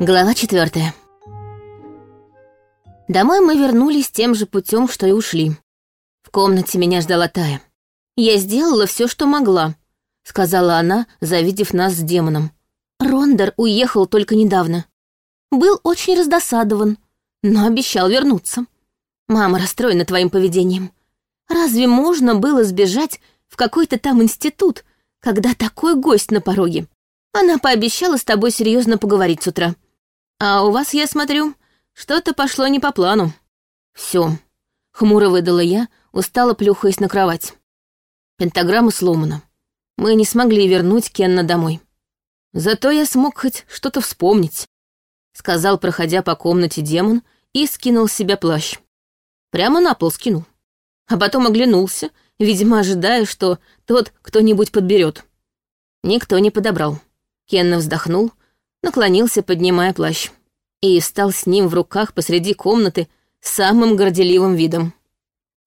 Глава четвертая. Домой мы вернулись тем же путем, что и ушли. В комнате меня ждала Тая. «Я сделала все, что могла», — сказала она, завидев нас с демоном. Рондер уехал только недавно. Был очень раздосадован, но обещал вернуться. Мама расстроена твоим поведением. Разве можно было сбежать в какой-то там институт, когда такой гость на пороге? Она пообещала с тобой серьезно поговорить с утра. А у вас, я смотрю, что-то пошло не по плану. Все. Хмуро выдала я, устало плюхаясь на кровать. Пентаграмма сломана. Мы не смогли вернуть Кенна домой. Зато я смог хоть что-то вспомнить, сказал, проходя по комнате демон, и скинул с себя плащ. Прямо на пол скинул. А потом оглянулся, видимо, ожидая, что тот кто-нибудь подберет. Никто не подобрал. Кенна вздохнул, наклонился, поднимая плащ, и встал с ним в руках посреди комнаты самым горделивым видом.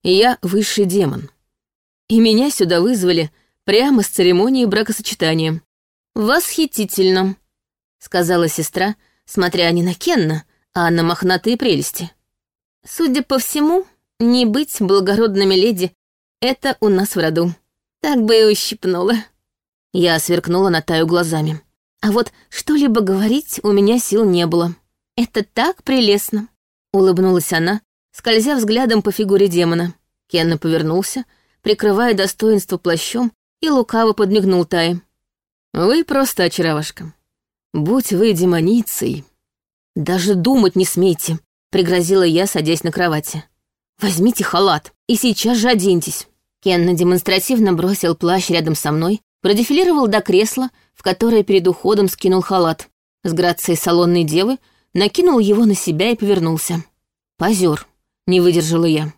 Я высший демон. И меня сюда вызвали прямо с церемонии бракосочетания. «Восхитительно», — сказала сестра, смотря не на Кенна, а на мохнатые прелести. «Судя по всему, не быть благородными леди — это у нас в роду. Так бы и ущипнула». Я сверкнула на Таю глазами. А вот что-либо говорить у меня сил не было. «Это так прелестно», — улыбнулась она, скользя взглядом по фигуре демона. Кенна повернулся, прикрывая достоинство плащом, и лукаво подмигнул Тае. «Вы просто очаровашка. Будь вы демоницей...» «Даже думать не смейте», — пригрозила я, садясь на кровати. «Возьмите халат и сейчас же оденьтесь». Кенна демонстративно бросил плащ рядом со мной, продефилировал до кресла, в которое перед уходом скинул халат. С грацией салонной девы накинул его на себя и повернулся. «Позер», — не выдержала я.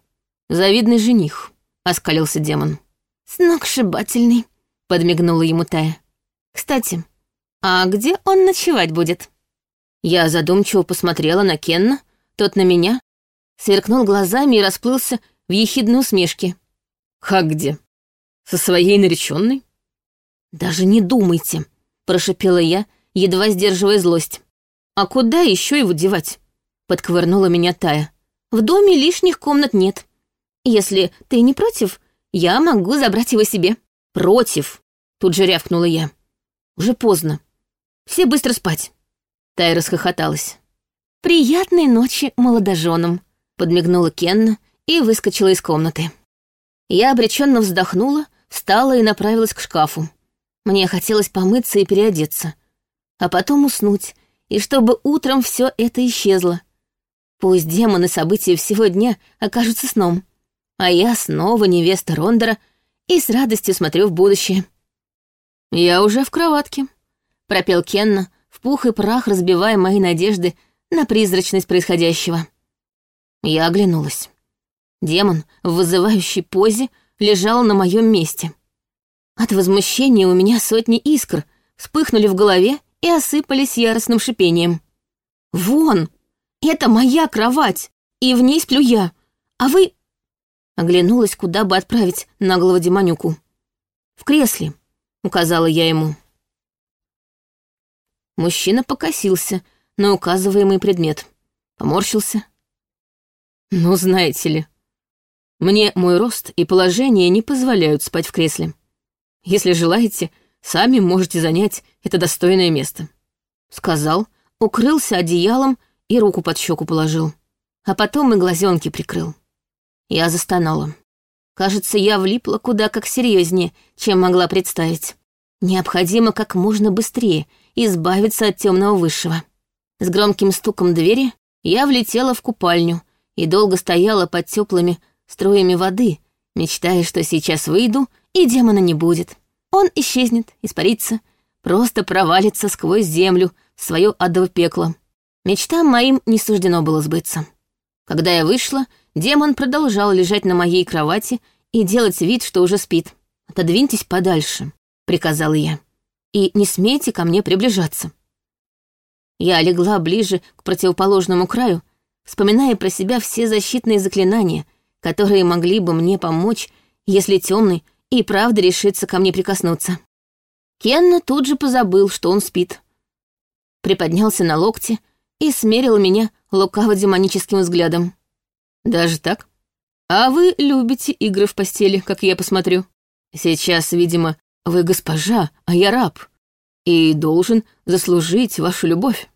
«Завидный жених», — оскалился демон. «Сногсшибательный», — подмигнула ему Тая. «Кстати, а где он ночевать будет?» Я задумчиво посмотрела на Кенна, тот на меня, сверкнул глазами и расплылся в ехидной усмешке. «Как где? Со своей нареченной?» «Даже не думайте», — прошипела я, едва сдерживая злость. «А куда еще его девать?» — подковырнула меня Тая. «В доме лишних комнат нет. Если ты не против, я могу забрать его себе». «Против!» — тут же рявкнула я. «Уже поздно. Все быстро спать». Тая расхохоталась. «Приятной ночи молодоженам», — подмигнула Кенна и выскочила из комнаты. Я обреченно вздохнула, встала и направилась к шкафу. Мне хотелось помыться и переодеться, а потом уснуть, и чтобы утром все это исчезло. Пусть демоны события всего дня окажутся сном, а я снова невеста Рондера и с радостью смотрю в будущее. «Я уже в кроватке», — пропел Кенна, в пух и прах разбивая мои надежды на призрачность происходящего. Я оглянулась. Демон в вызывающей позе лежал на моем месте. От возмущения у меня сотни искр вспыхнули в голове и осыпались яростным шипением. «Вон! Это моя кровать, и в ней сплю я, а вы...» Оглянулась, куда бы отправить наглого демонюку. «В кресле», — указала я ему. Мужчина покосился на указываемый предмет. Поморщился. «Ну, знаете ли, мне мой рост и положение не позволяют спать в кресле. Если желаете, сами можете занять это достойное место». Сказал, укрылся одеялом и руку под щеку положил. А потом и глазенки прикрыл. Я застонала. Кажется, я влипла куда как серьезнее, чем могла представить. Необходимо как можно быстрее избавиться от темного высшего. С громким стуком двери я влетела в купальню и долго стояла под теплыми струями воды, мечтая, что сейчас выйду и демона не будет. Он исчезнет, испарится, просто провалится сквозь землю в свое адово пекло. Мечтам моим не суждено было сбыться. Когда я вышла, демон продолжал лежать на моей кровати и делать вид, что уже спит. «Отодвиньтесь подальше», — приказала я. «И не смейте ко мне приближаться». Я легла ближе к противоположному краю, вспоминая про себя все защитные заклинания, которые могли бы мне помочь, если темный и правда решится ко мне прикоснуться. Кенна тут же позабыл, что он спит. Приподнялся на локте, и смерил меня лукаво-демоническим взглядом. «Даже так? А вы любите игры в постели, как я посмотрю. Сейчас, видимо, вы госпожа, а я раб, и должен заслужить вашу любовь».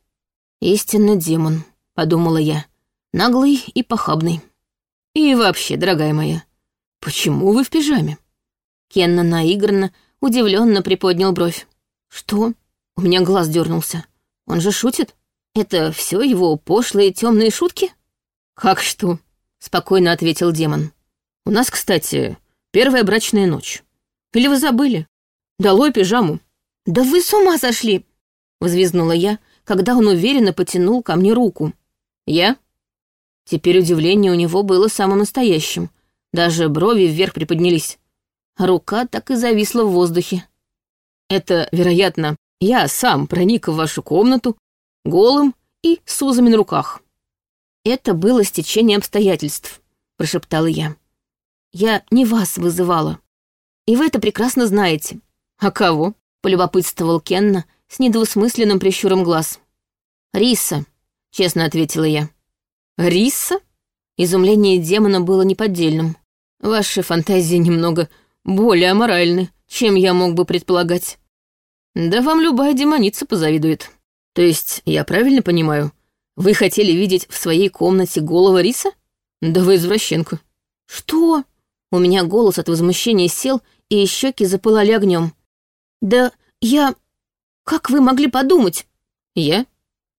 «Истинно демон», — подумала я, — «наглый и похабный». «И вообще, дорогая моя, почему вы в пижаме?» Кенна наигранно, удивленно приподнял бровь. «Что?» У меня глаз дернулся. «Он же шутит? Это все его пошлые темные шутки?» «Как что?» — спокойно ответил демон. «У нас, кстати, первая брачная ночь. Или вы забыли? Долой пижаму». «Да вы с ума сошли!» — взвизгнула я, когда он уверенно потянул ко мне руку. «Я?» Теперь удивление у него было самым настоящим. Даже брови вверх приподнялись. Рука так и зависла в воздухе. Это, вероятно, я сам проник в вашу комнату голым и с узами на руках. Это было стечение обстоятельств, прошептала я. Я не вас вызывала. И вы это прекрасно знаете. А кого? полюбопытствовал Кенна с недвусмысленным прищуром глаз. Риса, честно ответила я. Риса? Изумление демона было неподдельным. Ваши фантазии немного более аморальны, чем я мог бы предполагать. Да вам любая демоница позавидует. То есть, я правильно понимаю, вы хотели видеть в своей комнате голого риса? Да вы извращенка. Что? У меня голос от возмущения сел, и щеки запылали огнем. Да я... Как вы могли подумать? Я?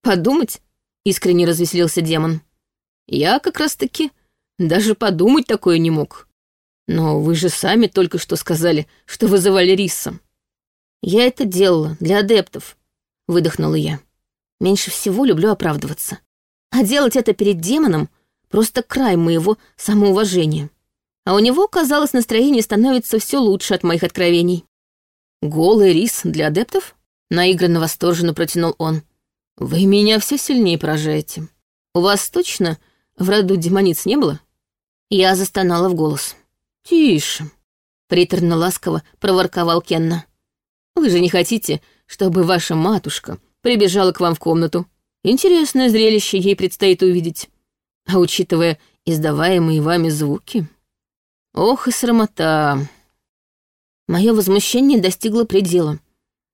Подумать? Искренне развеселился демон. Я как раз-таки даже подумать такое не мог. Но вы же сами только что сказали, что вызывали риса. Я это делала для адептов, выдохнула я. Меньше всего люблю оправдываться. А делать это перед демоном — просто край моего самоуважения. А у него, казалось, настроение становится все лучше от моих откровений. «Голый рис для адептов?» — наигранно восторженно протянул он. «Вы меня все сильнее поражаете. У вас точно в роду демониц не было?» Я застонала в голос. «Тише», — приторно-ласково проворковал Кенна. «Вы же не хотите, чтобы ваша матушка прибежала к вам в комнату? Интересное зрелище ей предстоит увидеть. А учитывая издаваемые вами звуки...» «Ох и срамота!» Мое возмущение достигло предела.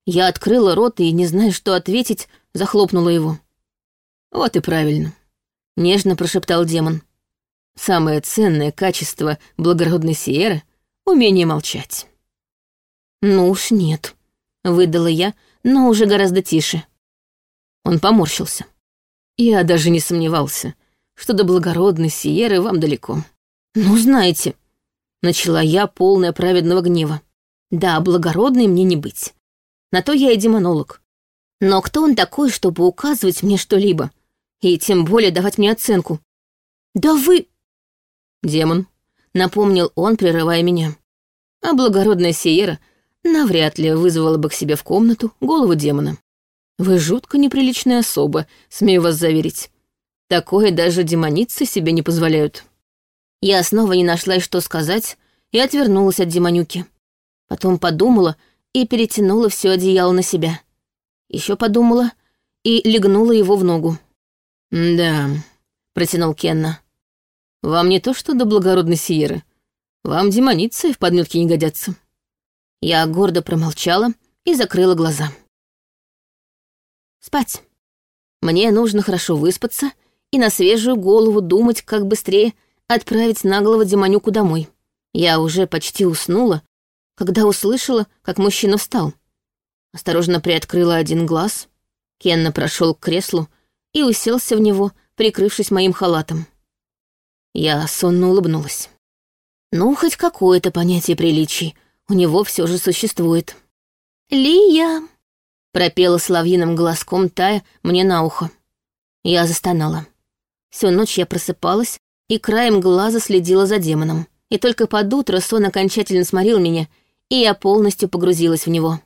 Я открыла рот и, не зная, что ответить, захлопнула его. «Вот и правильно», — нежно прошептал демон. Самое ценное качество благородной Сиеры — умение молчать. «Ну уж нет», — выдала я, но уже гораздо тише. Он поморщился. Я даже не сомневался, что до благородной Сиеры вам далеко. «Ну, знаете», — начала я, полная праведного гнева. «Да, благородной мне не быть. На то я и демонолог. Но кто он такой, чтобы указывать мне что-либо? И тем более давать мне оценку? Да вы...» «Демон», — напомнил он, прерывая меня. А благородная Сиера навряд ли вызвала бы к себе в комнату голову демона. Вы жутко неприличная особа, смею вас заверить. Такое даже демоницы себе не позволяют. Я снова не нашла, что сказать, и отвернулась от демонюки. Потом подумала и перетянула все одеяло на себя. Еще подумала и легнула его в ногу. «Да», — протянул Кенна. Вам не то что до благородной Сиеры. Вам демоницы в подметке не годятся». Я гордо промолчала и закрыла глаза. Спать. Мне нужно хорошо выспаться и на свежую голову думать, как быстрее отправить наглого демонюку домой. Я уже почти уснула, когда услышала, как мужчина встал. Осторожно приоткрыла один глаз. Кенна прошел к креслу и уселся в него, прикрывшись моим халатом. Я сонно улыбнулась. Ну, хоть какое-то понятие приличий у него все же существует. «Лия!» — пропела соловьиным голоском Тая мне на ухо. Я застонала. Всю ночь я просыпалась и краем глаза следила за демоном. И только под утро сон окончательно сморил меня, и я полностью погрузилась в него.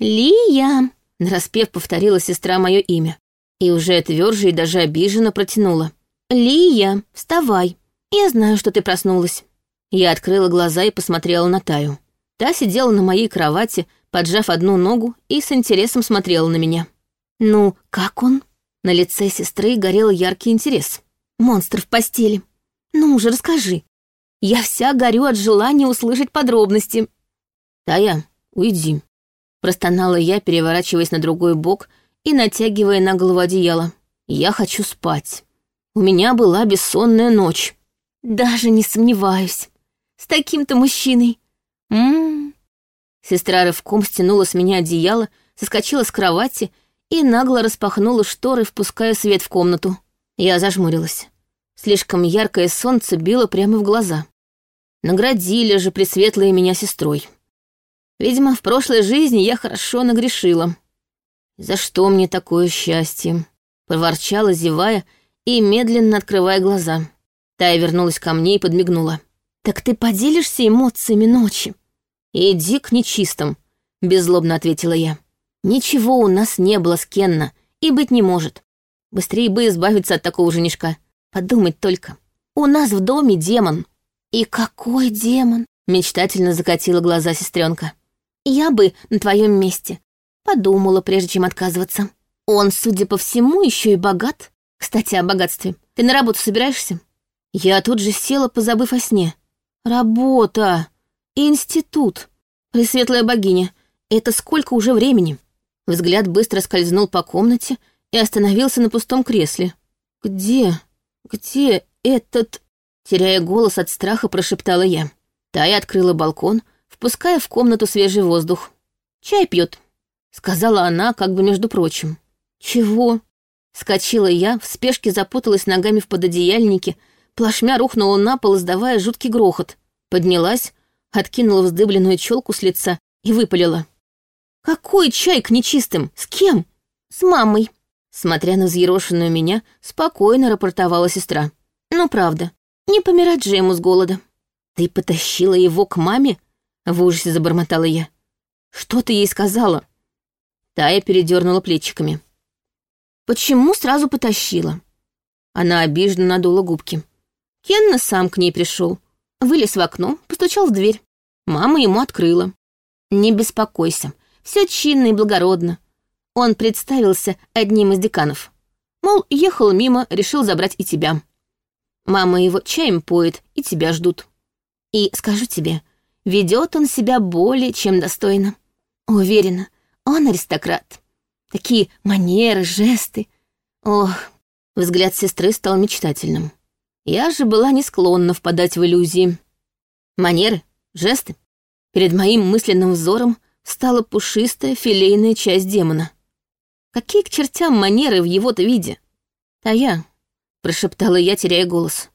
«Лия!» — нараспев повторила сестра мое имя. И уже тверже и даже обиженно протянула. «Лия, вставай!» «Я знаю, что ты проснулась». Я открыла глаза и посмотрела на Таю. Та сидела на моей кровати, поджав одну ногу и с интересом смотрела на меня. «Ну, как он?» На лице сестры горел яркий интерес. «Монстр в постели. Ну уже расскажи. Я вся горю от желания услышать подробности». «Тая, уйди», — простонала я, переворачиваясь на другой бок и натягивая на голову одеяло. «Я хочу спать. У меня была бессонная ночь». «Даже не сомневаюсь. С таким-то мужчиной. Ммм...» Сестра рывком стянула с меня одеяло, соскочила с кровати и нагло распахнула шторы, впуская свет в комнату. Я зажмурилась. Слишком яркое солнце било прямо в глаза. Наградили же пресветлые меня сестрой. Видимо, в прошлой жизни я хорошо нагрешила. За что мне такое счастье? Проворчала, зевая и медленно открывая глаза. Тая вернулась ко мне и подмигнула. «Так ты поделишься эмоциями ночи?» «Иди к нечистым», — беззлобно ответила я. «Ничего у нас не было с Кенна, и быть не может. Быстрее бы избавиться от такого женишка. Подумать только. У нас в доме демон». «И какой демон?» — мечтательно закатила глаза сестренка. «Я бы на твоем месте подумала, прежде чем отказываться. Он, судя по всему, еще и богат. Кстати, о богатстве. Ты на работу собираешься?» Я тут же села, позабыв о сне. «Работа!» «Институт. Пресветлая богиня. Это сколько уже времени?» Взгляд быстро скользнул по комнате и остановился на пустом кресле. «Где? Где этот...» Теряя голос от страха, прошептала я. Тая открыла балкон, впуская в комнату свежий воздух. «Чай пьет», — сказала она, как бы между прочим. «Чего?» Скочила я, в спешке запуталась ногами в пододеяльнике, плашмя рухнула на пол, издавая жуткий грохот. Поднялась, откинула вздыбленную челку с лица и выпалила. «Какой чай к нечистым? С кем?» «С мамой», — смотря на взъерошенную меня, спокойно рапортовала сестра. «Ну, правда, не помирать же ему с голода». «Ты потащила его к маме?» — в ужасе забормотала я. «Что ты ей сказала?» Тая передернула плечиками. «Почему сразу потащила?» Она обиженно надула губки. Кенна сам к ней пришел, Вылез в окно, постучал в дверь. Мама ему открыла. «Не беспокойся, все чинно и благородно». Он представился одним из деканов. Мол, ехал мимо, решил забрать и тебя. Мама его чаем поет, и тебя ждут. И скажу тебе, ведет он себя более чем достойно. Уверена, он аристократ. Такие манеры, жесты. Ох, взгляд сестры стал мечтательным. Я же была не склонна впадать в иллюзии. Манеры, жесты. Перед моим мысленным взором стала пушистая филейная часть демона. Какие к чертям манеры в его-то виде? А я, прошептала я, теряя голос.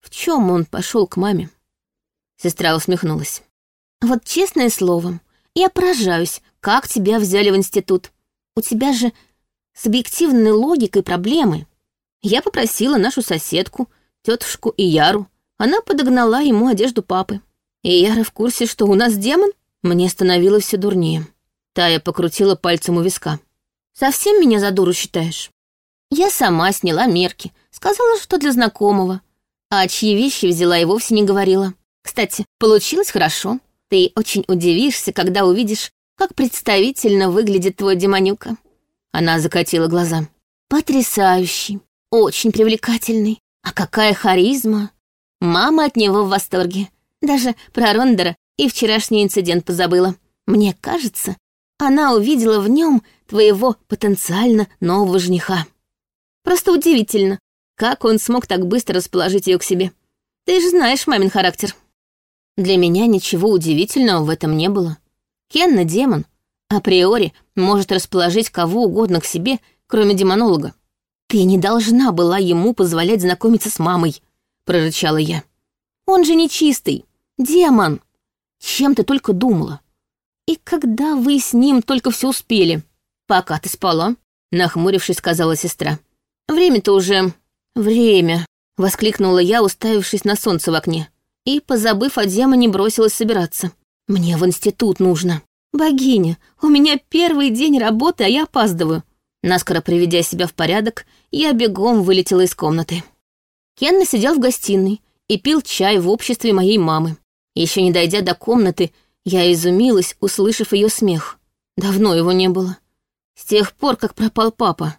В чем он пошел к маме? Сестра усмехнулась. Вот честное слово, я поражаюсь, как тебя взяли в институт. У тебя же с объективной логикой проблемы. Я попросила нашу соседку, тетушку и Яру. Она подогнала ему одежду папы. И Яра в курсе, что у нас демон? Мне становилось все дурнее. Тая покрутила пальцем у виска. «Совсем меня за дуру считаешь?» Я сама сняла мерки, сказала, что для знакомого. А чьи вещи взяла и вовсе не говорила. Кстати, получилось хорошо. Ты очень удивишься, когда увидишь, как представительно выглядит твой демонюка. Она закатила глаза. Потрясающий, очень привлекательный, а какая харизма! Мама от него в восторге. Даже про Рондера и вчерашний инцидент позабыла. Мне кажется, она увидела в нем твоего потенциально нового жениха. Просто удивительно, как он смог так быстро расположить ее к себе. Ты же знаешь мамин характер. Для меня ничего удивительного в этом не было. Кенна — демон. Априори может расположить кого угодно к себе, кроме демонолога. «Ты не должна была ему позволять знакомиться с мамой», — прорычала я. «Он же нечистый, демон. Чем ты только думала? И когда вы с ним только все успели? Пока ты спала?» — нахмурившись, сказала сестра. «Время-то уже...» «Время», — воскликнула я, уставившись на солнце в окне. И, позабыв о демоне, бросилась собираться. «Мне в институт нужно. Богиня, у меня первый день работы, а я опаздываю. Наскоро приведя себя в порядок, я бегом вылетела из комнаты. Кенна сидел в гостиной и пил чай в обществе моей мамы. Еще не дойдя до комнаты, я изумилась, услышав ее смех. Давно его не было. С тех пор, как пропал папа.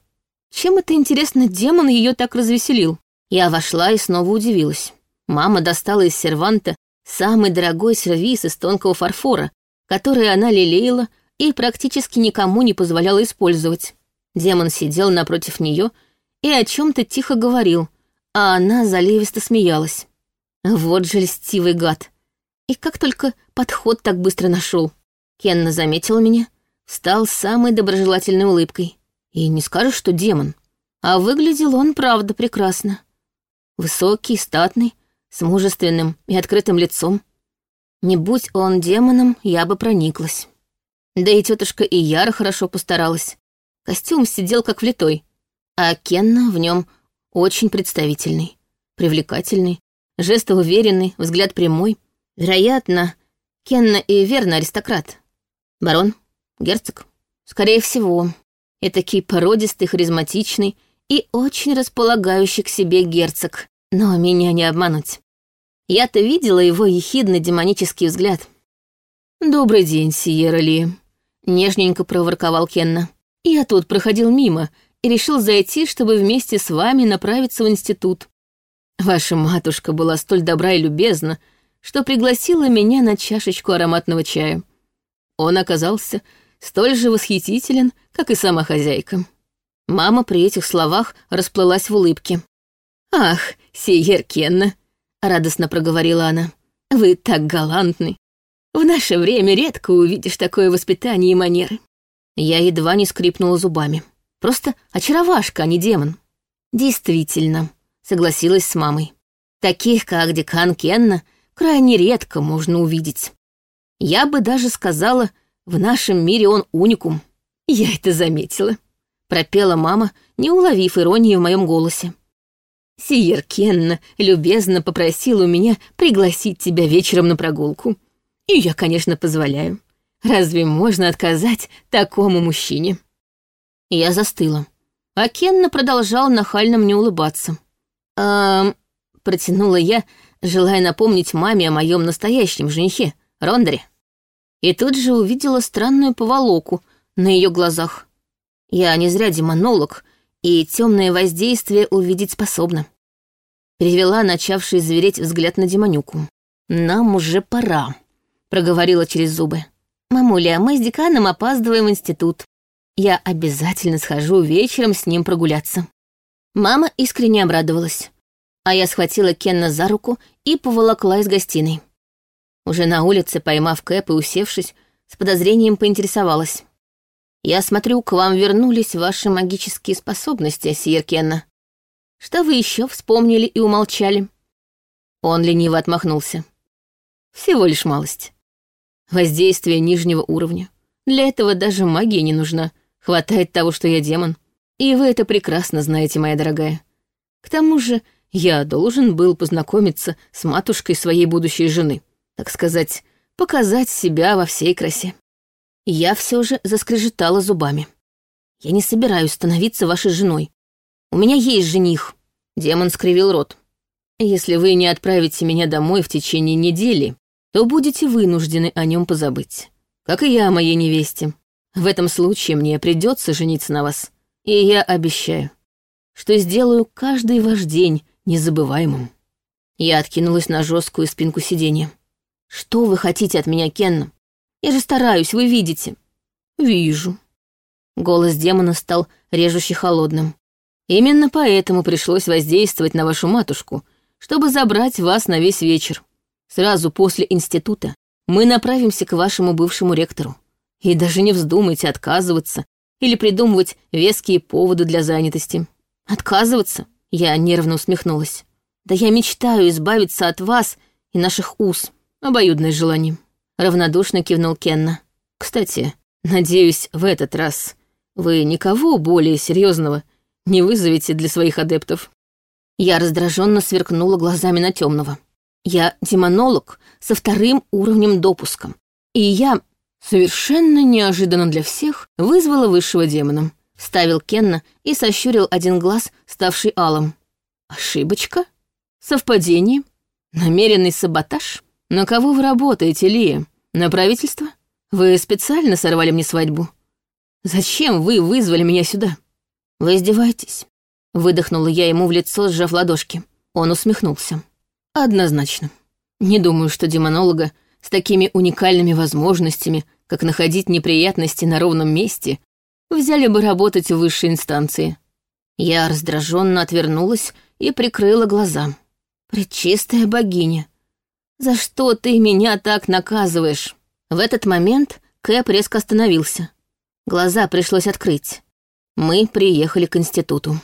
Чем это, интересно, демон ее так развеселил? Я вошла и снова удивилась. Мама достала из серванта самый дорогой сервиз из тонкого фарфора, который она лелеяла и практически никому не позволяла использовать. Демон сидел напротив нее и о чем-то тихо говорил, а она заливисто смеялась. Вот же льстивый гад. И как только подход так быстро нашел. Кенна заметил меня, встал с самой доброжелательной улыбкой. И не скажешь, что демон. А выглядел он, правда, прекрасно. Высокий, статный, с мужественным и открытым лицом. Не будь он демоном, я бы прониклась. Да и тетушка Ияра хорошо постаралась. Костюм сидел как влитой, а Кенна в нем очень представительный, привлекательный, жесты уверенный, взгляд прямой. Вероятно, Кенна и верно аристократ. Барон, герцог. Скорее всего, этакий породистый, харизматичный и очень располагающий к себе герцог. Но меня не обмануть. Я-то видела его ехидный демонический взгляд. «Добрый день, Сиера Ли», — нежненько проворковал Кенна. «Я тут проходил мимо и решил зайти, чтобы вместе с вами направиться в институт. Ваша матушка была столь добра и любезна, что пригласила меня на чашечку ароматного чая. Он оказался столь же восхитителен, как и сама хозяйка. Мама при этих словах расплылась в улыбке. «Ах, Сейер Кенна!» — радостно проговорила она. «Вы так галантны. В наше время редко увидишь такое воспитание и манеры». Я едва не скрипнула зубами. Просто очаровашка, а не демон. Действительно, согласилась с мамой. Таких, как декан Кенна, крайне редко можно увидеть. Я бы даже сказала, в нашем мире он уникум. Я это заметила. Пропела мама, не уловив иронии в моем голосе. Сиер Кенна любезно попросил у меня пригласить тебя вечером на прогулку. И я, конечно, позволяю. Разве можно отказать такому мужчине? Я застыла. А Кенна продолжал нахально мне улыбаться. «Эм...» — протянула я, желая напомнить маме о моем настоящем женихе, Рондере. И тут же увидела странную поволоку на ее глазах. Я не зря демонолог, и темное воздействие увидеть способна. Перевела начавший звереть взгляд на демонюку. «Нам уже пора», — проговорила через зубы. «Мамуля, мы с деканом опаздываем в институт. Я обязательно схожу вечером с ним прогуляться». Мама искренне обрадовалась, а я схватила Кенна за руку и поволокла из гостиной. Уже на улице, поймав Кэп и усевшись, с подозрением поинтересовалась. «Я смотрю, к вам вернулись ваши магические способности, Сиер Кенна. Что вы еще вспомнили и умолчали?» Он лениво отмахнулся. «Всего лишь малость. Воздействие нижнего уровня. Для этого даже магия не нужна. Хватает того, что я демон. И вы это прекрасно знаете, моя дорогая. К тому же я должен был познакомиться с матушкой своей будущей жены. Так сказать, показать себя во всей красе. Я все же заскрежетала зубами. Я не собираюсь становиться вашей женой. У меня есть жених. Демон скривил рот. Если вы не отправите меня домой в течение недели, то будете вынуждены о нем позабыть. Как и я о моей невесте. В этом случае мне придется жениться на вас. И я обещаю, что сделаю каждый ваш день незабываемым. Я откинулась на жесткую спинку сиденья. Что вы хотите от меня, Кенна? Я же стараюсь, вы видите. Вижу. Голос демона стал режуще холодным. Именно поэтому пришлось воздействовать на вашу матушку, чтобы забрать вас на весь вечер. Сразу после института мы направимся к вашему бывшему ректору. И даже не вздумайте отказываться или придумывать веские поводы для занятости. Отказываться? Я нервно усмехнулась. Да я мечтаю избавиться от вас и наших уз. Обоюдное желание. Равнодушно кивнул Кенна. Кстати, надеюсь, в этот раз вы никого более серьезного не вызовете для своих адептов. Я раздраженно сверкнула глазами на темного. Я демонолог со вторым уровнем допуском. И я совершенно неожиданно для всех вызвала высшего демона. Ставил Кенна и сощурил один глаз, ставший алым. Ошибочка? Совпадение? Намеренный саботаж? На кого вы работаете, Лия? На правительство? Вы специально сорвали мне свадьбу? Зачем вы вызвали меня сюда? «Вы издеваетесь?» Выдохнула я ему в лицо, сжав ладошки. Он усмехнулся. «Однозначно. Не думаю, что демонолога с такими уникальными возможностями, как находить неприятности на ровном месте, взяли бы работать в высшей инстанции. Я раздраженно отвернулась и прикрыла глаза. «Пречистая богиня, за что ты меня так наказываешь?» В этот момент Кэп резко остановился. Глаза пришлось открыть. Мы приехали к институту.